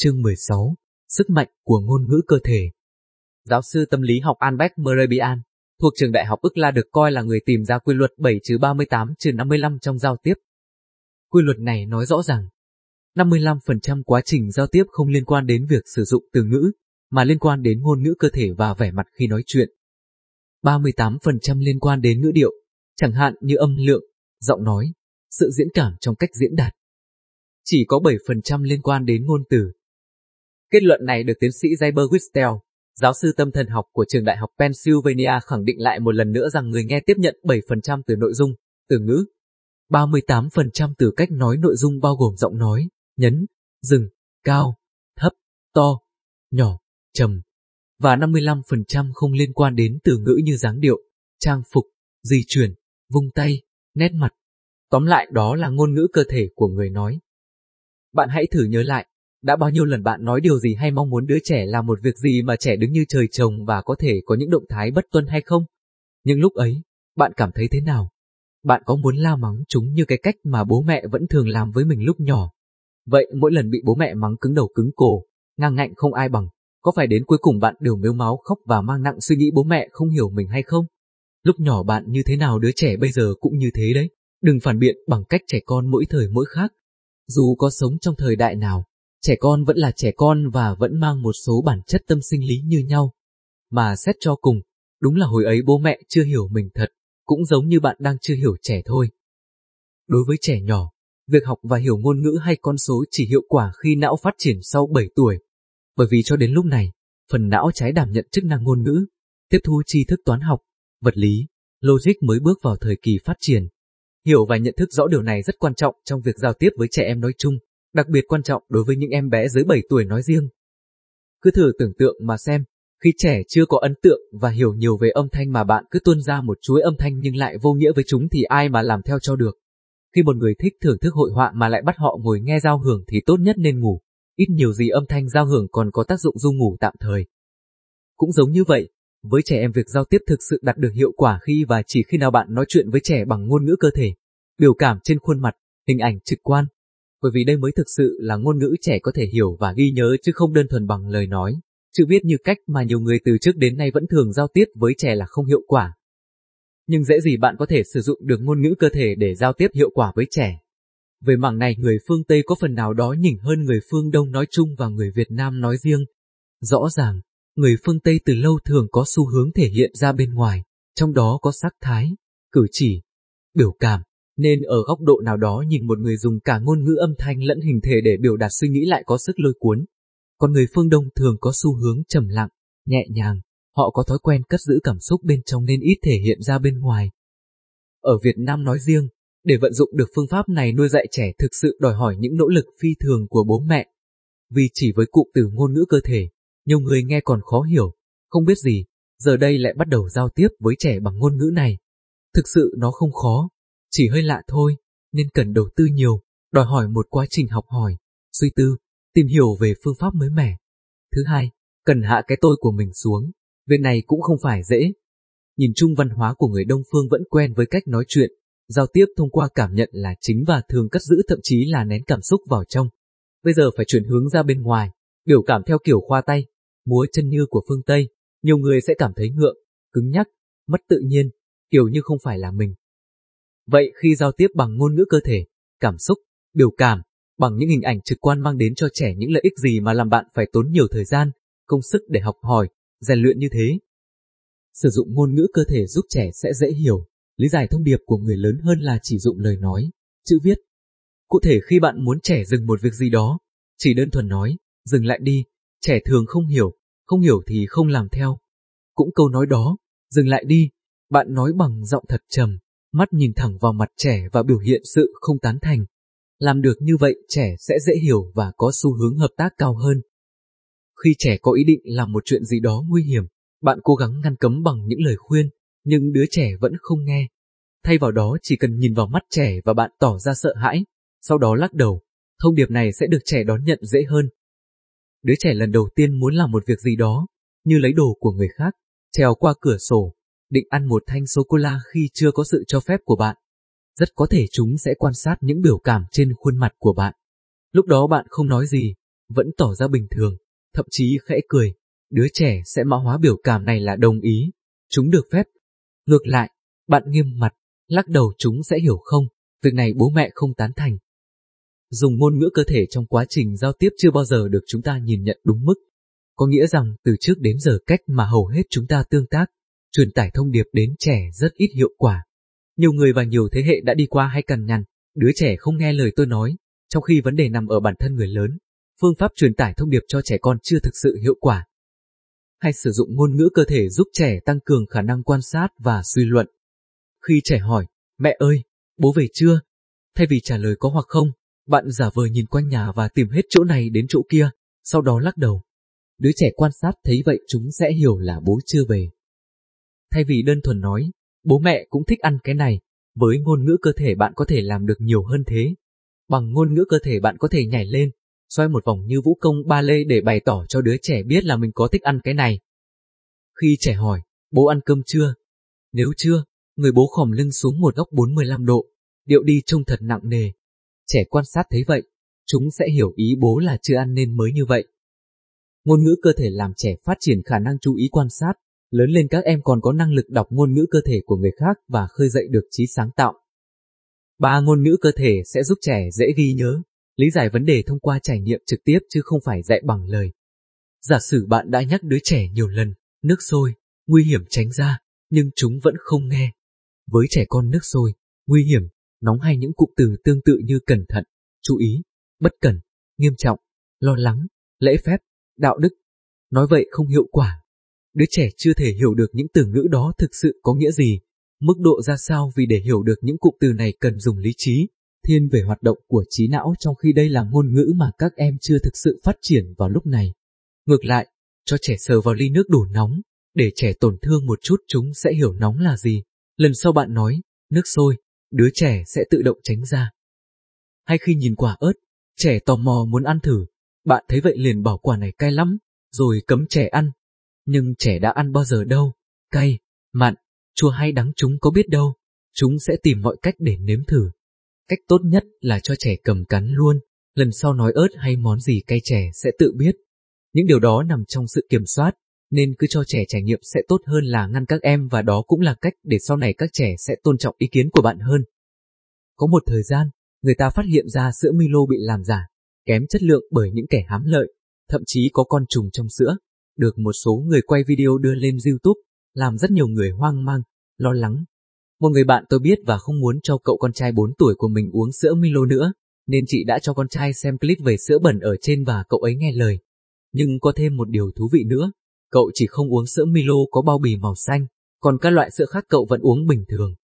Chương 16 Sức mạnh của ngôn ngữ cơ thể Giáo sư tâm lý học Albert Merabian thuộc trường đại học ức la được coi là người tìm ra quy luật 7 38 55 trong giao tiếp. Quy luật này nói rõ rằng 55% quá trình giao tiếp không liên quan đến việc sử dụng từ ngữ, mà liên quan đến ngôn ngữ cơ thể và vẻ mặt khi nói chuyện. 38% liên quan đến ngữ điệu, chẳng hạn như âm lượng, giọng nói, sự diễn cảm trong cách diễn đạt. Chỉ có 7% liên quan đến ngôn từ. Kết luận này được tiến sĩ Zyber Wistel, giáo sư tâm thần học của trường đại học Pennsylvania khẳng định lại một lần nữa rằng người nghe tiếp nhận 7% từ nội dung, từ ngữ. 38% từ cách nói nội dung bao gồm giọng nói, nhấn, dừng, cao, thấp, to, nhỏ, trầm. Và 55% không liên quan đến từ ngữ như dáng điệu, trang phục, di chuyển, vung tay, nét mặt. Tóm lại đó là ngôn ngữ cơ thể của người nói. Bạn hãy thử nhớ lại, đã bao nhiêu lần bạn nói điều gì hay mong muốn đứa trẻ làm một việc gì mà trẻ đứng như trời trồng và có thể có những động thái bất tuân hay không? Nhưng lúc ấy, bạn cảm thấy thế nào? Bạn có muốn la mắng chúng như cái cách mà bố mẹ vẫn thường làm với mình lúc nhỏ? Vậy mỗi lần bị bố mẹ mắng cứng đầu cứng cổ, ngang ngạnh không ai bằng, có phải đến cuối cùng bạn đều mếu máu khóc và mang nặng suy nghĩ bố mẹ không hiểu mình hay không? Lúc nhỏ bạn như thế nào đứa trẻ bây giờ cũng như thế đấy. Đừng phản biện bằng cách trẻ con mỗi thời mỗi khác. Dù có sống trong thời đại nào, trẻ con vẫn là trẻ con và vẫn mang một số bản chất tâm sinh lý như nhau. Mà xét cho cùng, đúng là hồi ấy bố mẹ chưa hiểu mình thật, cũng giống như bạn đang chưa hiểu trẻ thôi. Đối với trẻ nhỏ, việc học và hiểu ngôn ngữ hay con số chỉ hiệu quả khi não phát triển sau 7 tuổi. Bởi vì cho đến lúc này, phần não trái đảm nhận chức năng ngôn ngữ, tiếp thu tri thức toán học, vật lý, logic mới bước vào thời kỳ phát triển. Hiểu và nhận thức rõ điều này rất quan trọng trong việc giao tiếp với trẻ em nói chung, đặc biệt quan trọng đối với những em bé dưới 7 tuổi nói riêng. Cứ thử tưởng tượng mà xem, khi trẻ chưa có ấn tượng và hiểu nhiều về âm thanh mà bạn cứ tuôn ra một chuỗi âm thanh nhưng lại vô nghĩa với chúng thì ai mà làm theo cho được. Khi một người thích thưởng thức hội họa mà lại bắt họ ngồi nghe giao hưởng thì tốt nhất nên ngủ, ít nhiều gì âm thanh giao hưởng còn có tác dụng du ngủ tạm thời. Cũng giống như vậy, với trẻ em việc giao tiếp thực sự đạt được hiệu quả khi và chỉ khi nào bạn nói chuyện với trẻ bằng ngôn ngữ cơ thể, biểu cảm trên khuôn mặt, hình ảnh trực quan. Bởi vì đây mới thực sự là ngôn ngữ trẻ có thể hiểu và ghi nhớ chứ không đơn thuần bằng lời nói. Chữ viết như cách mà nhiều người từ trước đến nay vẫn thường giao tiếp với trẻ là không hiệu quả. Nhưng dễ gì bạn có thể sử dụng được ngôn ngữ cơ thể để giao tiếp hiệu quả với trẻ. Về mảng này người phương Tây có phần nào đó nhỉnh hơn người phương Đông nói chung và người Việt Nam nói riêng. Rõ ràng, người phương Tây từ lâu thường có xu hướng thể hiện ra bên ngoài, trong đó có sắc thái, cử chỉ, biểu cảm, nên ở góc độ nào đó nhìn một người dùng cả ngôn ngữ âm thanh lẫn hình thể để biểu đạt suy nghĩ lại có sức lôi cuốn. Còn người phương Đông thường có xu hướng trầm lặng, nhẹ nhàng, họ có thói quen cất giữ cảm xúc bên trong nên ít thể hiện ra bên ngoài. Ở Việt Nam nói riêng, để vận dụng được phương pháp này nuôi dạy trẻ thực sự đòi hỏi những nỗ lực phi thường của bố mẹ. Vì chỉ với cụm từ ngôn ngữ cơ thể, nhiều người nghe còn khó hiểu, không biết gì, giờ đây lại bắt đầu giao tiếp với trẻ bằng ngôn ngữ này. Thực sự nó không khó, chỉ hơi lạ thôi, nên cần đầu tư nhiều, đòi hỏi một quá trình học hỏi, suy tư, tìm hiểu về phương pháp mới mẻ. Thứ hai, cần hạ cái tôi của mình xuống, việc này cũng không phải dễ. Nhìn chung văn hóa của người Đông Phương vẫn quen với cách nói chuyện, giao tiếp thông qua cảm nhận là chính và thường cất giữ thậm chí là nén cảm xúc vào trong. Bây giờ phải chuyển hướng ra bên ngoài, biểu cảm theo kiểu khoa tay, múa chân như của phương Tây, nhiều người sẽ cảm thấy ngượng, cứng nhắc, mất tự nhiên, kiểu như không phải là mình. Vậy khi giao tiếp bằng ngôn ngữ cơ thể, cảm xúc, biểu cảm, bằng những hình ảnh trực quan mang đến cho trẻ những lợi ích gì mà làm bạn phải tốn nhiều thời gian, công sức để học hỏi, rèn luyện như thế. Sử dụng ngôn ngữ cơ thể giúp trẻ sẽ dễ hiểu, lý giải thông điệp của người lớn hơn là chỉ dụng lời nói, chữ viết. Cụ thể khi bạn muốn trẻ dừng một việc gì đó, chỉ đơn thuần nói, dừng lại đi, trẻ thường không hiểu, không hiểu thì không làm theo. Cũng câu nói đó, dừng lại đi, bạn nói bằng giọng thật trầm, mắt nhìn thẳng vào mặt trẻ và biểu hiện sự không tán thành. Làm được như vậy trẻ sẽ dễ hiểu và có xu hướng hợp tác cao hơn. Khi trẻ có ý định làm một chuyện gì đó nguy hiểm, bạn cố gắng ngăn cấm bằng những lời khuyên, nhưng đứa trẻ vẫn không nghe. Thay vào đó chỉ cần nhìn vào mắt trẻ và bạn tỏ ra sợ hãi, sau đó lắc đầu, thông điệp này sẽ được trẻ đón nhận dễ hơn. Đứa trẻ lần đầu tiên muốn làm một việc gì đó, như lấy đồ của người khác, trèo qua cửa sổ, định ăn một thanh sô-cô-la khi chưa có sự cho phép của bạn. Rất có thể chúng sẽ quan sát những biểu cảm trên khuôn mặt của bạn. Lúc đó bạn không nói gì, vẫn tỏ ra bình thường, thậm chí khẽ cười, đứa trẻ sẽ mã hóa biểu cảm này là đồng ý, chúng được phép. Ngược lại, bạn nghiêm mặt, lắc đầu chúng sẽ hiểu không, việc này bố mẹ không tán thành. Dùng ngôn ngữ cơ thể trong quá trình giao tiếp chưa bao giờ được chúng ta nhìn nhận đúng mức. Có nghĩa rằng từ trước đến giờ cách mà hầu hết chúng ta tương tác, truyền tải thông điệp đến trẻ rất ít hiệu quả. Nhiều người và nhiều thế hệ đã đi qua hay cằn nhằn, đứa trẻ không nghe lời tôi nói, trong khi vấn đề nằm ở bản thân người lớn. Phương pháp truyền tải thông điệp cho trẻ con chưa thực sự hiệu quả. Hay sử dụng ngôn ngữ cơ thể giúp trẻ tăng cường khả năng quan sát và suy luận. Khi trẻ hỏi, mẹ ơi, bố về chưa? Thay vì trả lời có hoặc không, bạn giả vờ nhìn quanh nhà và tìm hết chỗ này đến chỗ kia, sau đó lắc đầu. Đứa trẻ quan sát thấy vậy chúng sẽ hiểu là bố chưa về. Thay vì đơn thuần nói, bố mẹ cũng thích ăn cái này, với ngôn ngữ cơ thể bạn có thể làm được nhiều hơn thế. Bằng ngôn ngữ cơ thể bạn có thể nhảy lên, xoay một vòng như vũ công ba lê để bày tỏ cho đứa trẻ biết là mình có thích ăn cái này. Khi trẻ hỏi, bố ăn cơm chưa? Nếu chưa, người bố khom lưng xuống một góc 45 độ, điệu đi trông thật nặng nề. Trẻ quan sát thấy vậy, chúng sẽ hiểu ý bố là chưa ăn nên mới như vậy. Ngôn ngữ cơ thể làm trẻ phát triển khả năng chú ý quan sát, lớn lên các em còn có năng lực đọc ngôn ngữ cơ thể của người khác và khơi dậy được trí sáng tạo. Ba ngôn ngữ cơ thể sẽ giúp trẻ dễ ghi nhớ, lý giải vấn đề thông qua trải nghiệm trực tiếp chứ không phải dạy bằng lời. Giả sử bạn đã nhắc đứa trẻ nhiều lần, nước sôi, nguy hiểm tránh ra, nhưng chúng vẫn không nghe. Với trẻ con nước sôi, nguy hiểm, nóng hay những cụm từ tương tự như cẩn thận, chú ý, bất cẩn, nghiêm trọng, lo lắng, lễ phép, đạo đức. Nói vậy không hiệu quả. Đứa trẻ chưa thể hiểu được những từ ngữ đó thực sự có nghĩa gì, mức độ ra sao vì để hiểu được những cụm từ này cần dùng lý trí, thiên về hoạt động của trí não trong khi đây là ngôn ngữ mà các em chưa thực sự phát triển vào lúc này. Ngược lại, cho trẻ sờ vào ly nước đủ nóng, để trẻ tổn thương một chút chúng sẽ hiểu nóng là gì. Lần sau bạn nói, nước sôi, đứa trẻ sẽ tự động tránh ra. Hay khi nhìn quả ớt, trẻ tò mò muốn ăn thử, bạn thấy vậy liền bảo quả này cay lắm, rồi cấm trẻ ăn. Nhưng trẻ đã ăn bao giờ đâu, cay, mặn, chua hay đắng chúng có biết đâu, chúng sẽ tìm mọi cách để nếm thử. Cách tốt nhất là cho trẻ cầm cắn luôn, lần sau nói ớt hay món gì cay trẻ sẽ tự biết. Những điều đó nằm trong sự kiểm soát, nên cứ cho trẻ trải nghiệm sẽ tốt hơn là ngăn các em và đó cũng là cách để sau này các trẻ sẽ tôn trọng ý kiến của bạn hơn. Có một thời gian, người ta phát hiện ra sữa Milo bị làm giả, kém chất lượng bởi những kẻ hám lợi, thậm chí có con trùng trong sữa, được một số người quay video đưa lên YouTube, làm rất nhiều người hoang mang, lo lắng. Một người bạn tôi biết và không muốn cho cậu con trai 4 tuổi của mình uống sữa Milo nữa, nên chị đã cho con trai xem clip về sữa bẩn ở trên và cậu ấy nghe lời. Nhưng có thêm một điều thú vị nữa, cậu chỉ không uống sữa Milo có bao bì màu xanh, còn các loại sữa khác cậu vẫn uống bình thường.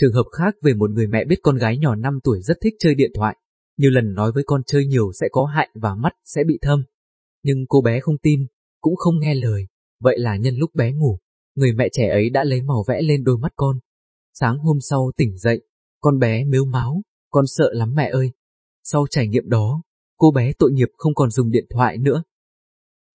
Trường hợp khác về một người mẹ biết con gái nhỏ 5 tuổi rất thích chơi điện thoại, nhiều lần nói với con chơi nhiều sẽ có hại và mắt sẽ bị thâm. Nhưng cô bé không tin, cũng không nghe lời, vậy là nhân lúc bé ngủ, người mẹ trẻ ấy đã lấy màu vẽ lên đôi mắt con. Sáng hôm sau tỉnh dậy, con bé mếu máu, con sợ lắm mẹ ơi. Sau trải nghiệm đó, cô bé tội nghiệp không còn dùng điện thoại nữa.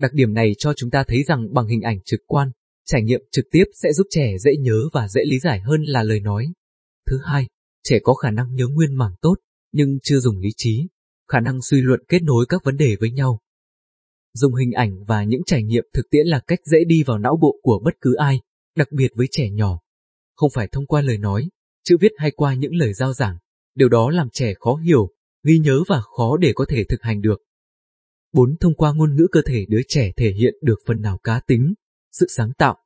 Đặc điểm này cho chúng ta thấy rằng bằng hình ảnh trực quan, trải nghiệm trực tiếp sẽ giúp trẻ dễ nhớ và dễ lý giải hơn là lời nói. Thứ hai, trẻ có khả năng nhớ nguyên mảng tốt, nhưng chưa dùng lý trí, khả năng suy luận kết nối các vấn đề với nhau. Dùng hình ảnh và những trải nghiệm thực tiễn là cách dễ đi vào não bộ của bất cứ ai, đặc biệt với trẻ nhỏ. Không phải thông qua lời nói, chữ viết hay qua những lời giao giảng, điều đó làm trẻ khó hiểu, ghi nhớ và khó để có thể thực hành được. 4. Thông qua ngôn ngữ cơ thể đứa trẻ thể hiện được phần nào cá tính, sự sáng tạo.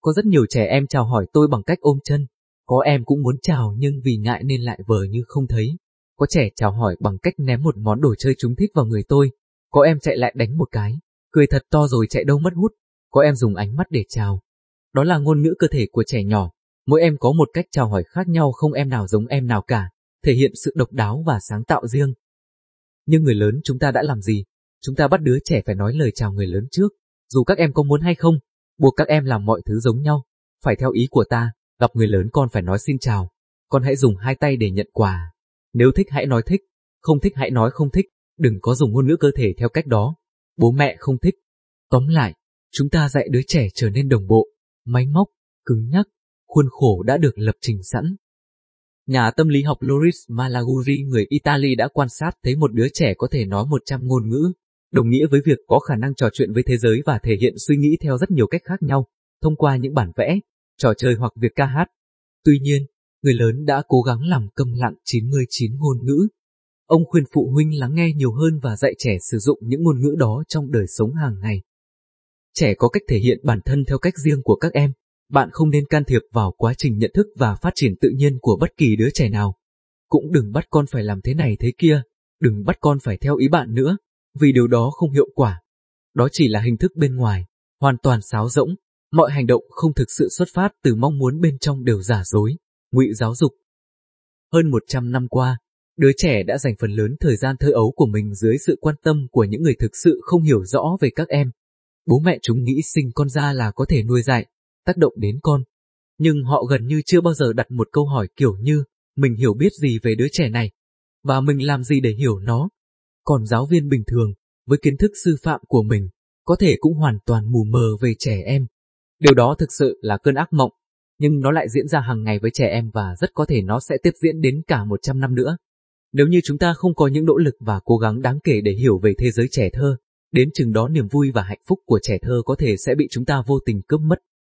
Có rất nhiều trẻ em chào hỏi tôi bằng cách ôm chân, có em cũng muốn chào nhưng vì ngại nên lại vờ như không thấy. Có trẻ chào hỏi bằng cách ném một món đồ chơi chúng thích vào người tôi, có em chạy lại đánh một cái, cười thật to rồi chạy đâu mất hút, có em dùng ánh mắt để chào. Đó là ngôn ngữ cơ thể của trẻ nhỏ, mỗi em có một cách chào hỏi khác nhau không em nào giống em nào cả, thể hiện sự độc đáo và sáng tạo riêng. Nhưng người lớn chúng ta đã làm gì? Chúng ta bắt đứa trẻ phải nói lời chào người lớn trước, dù các em có muốn hay không, buộc các em làm mọi thứ giống nhau, phải theo ý của ta, gặp người lớn con phải nói xin chào, con hãy dùng hai tay để nhận quà. Nếu thích hãy nói thích, không thích hãy nói không thích, đừng có dùng ngôn ngữ cơ thể theo cách đó. Bố mẹ không thích. Tóm lại, chúng ta dạy đứa trẻ trở nên đồng bộ, máy móc, cứng nhắc, khuôn khổ đã được lập trình sẵn. Nhà tâm lý học Loris Malaguri người Italy đã quan sát thấy một đứa trẻ có thể nói 100 ngôn ngữ, đồng nghĩa với việc có khả năng trò chuyện với thế giới và thể hiện suy nghĩ theo rất nhiều cách khác nhau, thông qua những bản vẽ, trò chơi hoặc việc ca hát. Tuy nhiên, người lớn đã cố gắng làm câm lặng 99 ngôn ngữ. Ông khuyên phụ huynh lắng nghe nhiều hơn và dạy trẻ sử dụng những ngôn ngữ đó trong đời sống hàng ngày. Trẻ có cách thể hiện bản thân theo cách riêng của các em, bạn không nên can thiệp vào quá trình nhận thức và phát triển tự nhiên của bất kỳ đứa trẻ nào. Cũng đừng bắt con phải làm thế này thế kia, đừng bắt con phải theo ý bạn nữa, vì điều đó không hiệu quả. Đó chỉ là hình thức bên ngoài, hoàn toàn sáo rỗng, mọi hành động không thực sự xuất phát từ mong muốn bên trong đều giả dối, ngụy giáo dục. Hơn 100 năm qua, đứa trẻ đã dành phần lớn thời gian thơ ấu của mình dưới sự quan tâm của những người thực sự không hiểu rõ về các em. Bố mẹ chúng nghĩ sinh con ra là có thể nuôi dạy, tác động đến con. Nhưng họ gần như chưa bao giờ đặt một câu hỏi kiểu như, mình hiểu biết gì về đứa trẻ này, và mình làm gì để hiểu nó. Còn giáo viên bình thường, với kiến thức sư phạm của mình, có thể cũng hoàn toàn mù mờ về trẻ em. Điều đó thực sự là cơn ác mộng, nhưng nó lại diễn ra hàng ngày với trẻ em và rất có thể nó sẽ tiếp diễn đến cả 100 năm nữa. Nếu như chúng ta không có những nỗ lực và cố gắng đáng kể để hiểu về thế giới trẻ thơ, đến chừng đó niềm vui và hạnh phúc của trẻ thơ có thể sẽ bị chúng ta vô tình cướp mất.